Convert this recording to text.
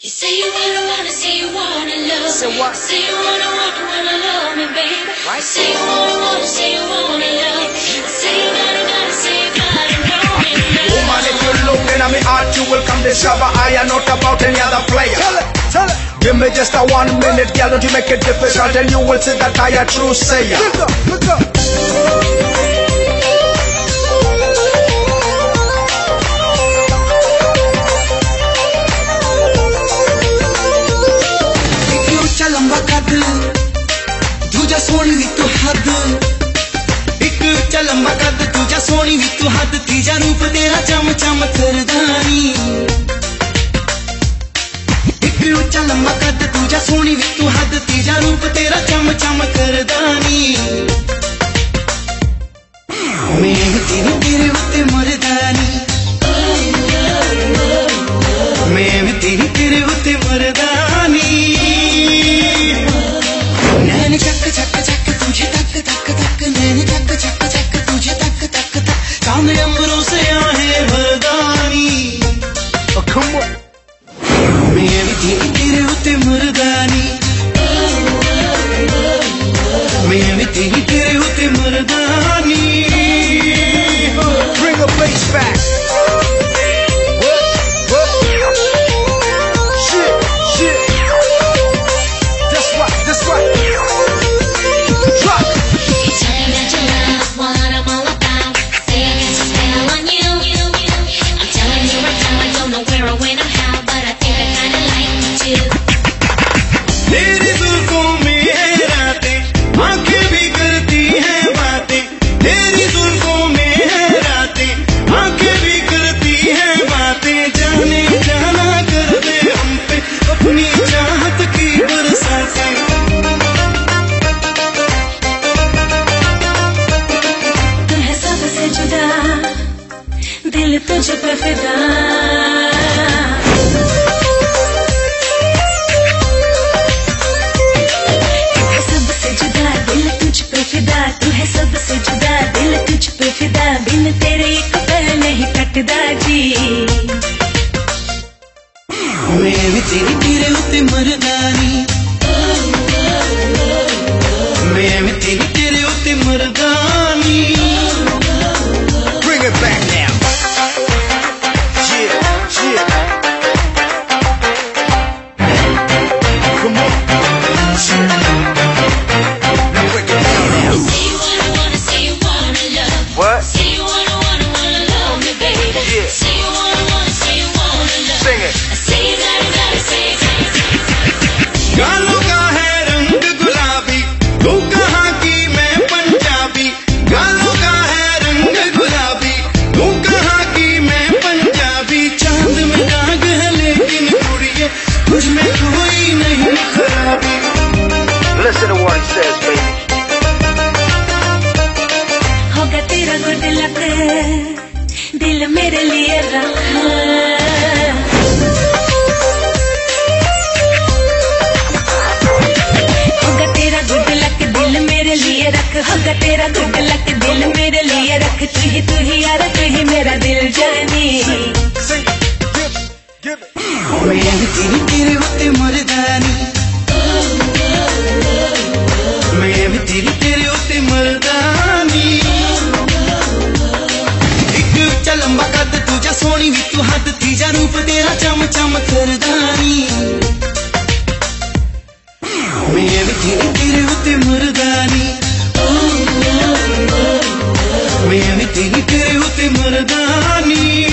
You say you wanna, wanna, say you wanna love Say what? Say you wanna, wanna, wanna love me, baby. Right. Say you wanna, wanna, say you wanna love Say you gotta, gotta, say you gotta know me now. Woman, if you look in my heart, you will come discover I am not about any other player. Tell it, tell it. Give me just a one minute, girl, don't you make it difficult, and you will see that I a true sayer. Look up, look up. ਸੋਹਣੀ ਵੀ ਤੂੰ ਹੱਦ ਇੱਕ ਉੱਚਾ ਲੰਬਾ ਕੱਦ ਦੂਜਾ ਸੋਹਣੀ ਵੀ ਤੂੰ ਹੱਦ ਤੀਜਾ ਰੂਪ ਤੇਰਾ ਚਮ ਚਮ ਕਰਦਾਨੀ ਇੱਕ ਉੱਚਾ ਲੰਬਾ ਕੱਦ ਦੂਜਾ ਸੋਹਣੀ ਵੀ ਤੂੰ ਹੱਦ ਤੀਜਾ ਰੂਪ ਤੇਰਾ ਚਮ ਚਮ ਕਰਦਾਨੀ ਮੈਂ ਤੇਰੇ ਤੇਰੇ ਉੱਤੇ ਮਰਦਾਨੀ ਮੈਂ ਵੀ ਤੇਰੀ ਤੇਰੇ ਉੱਤੇ ਮਰਦਾਨੀ मांग अमरों से आए भरदानी मेरी थी तेरे उते मुर्दानी। दिल तुझ पे फिदा। जी। मैं भी तेरी तेरे उत्ते मरदानी। मैं भी तेरी what he says, baby. होगा तेरा गुड लक दिल मेरे लिए रखा होगा तेरा गुड लक दिल मेरे लिए रख होगा तेरा गुड दिल मेरे लिए रख तू ही तू ही यार तू ही मेरा दिल जानी Sing it. Give it. Give it. मैं तेरी तेरे उत्ते मरदानी ਮਰਦਾਨੀ ਇੱਕ ਚਲੰਬਾ ਕੱਦ ਦੂਜਾ ਸੋਹਣੀ ਵੀ ਤੂੰ ਹੱਦ ਤੀਜਾ ਰੂਪ ਤੇਰਾ ਚਮ ਚਮ ਕਰਦਾਨੀ ਮੇਰੇ ਵਿੱਚ ਨੀ ਤੇਰੇ ਉੱਤੇ ਮਰਦਾਨੀ ਮੇਰੇ ਵਿੱਚ ਨੀ ਤੇਰੇ ਉੱਤੇ ਮਰਦਾਨੀ